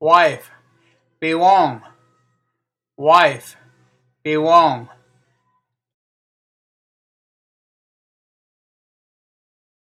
wife, belong, wife, belong.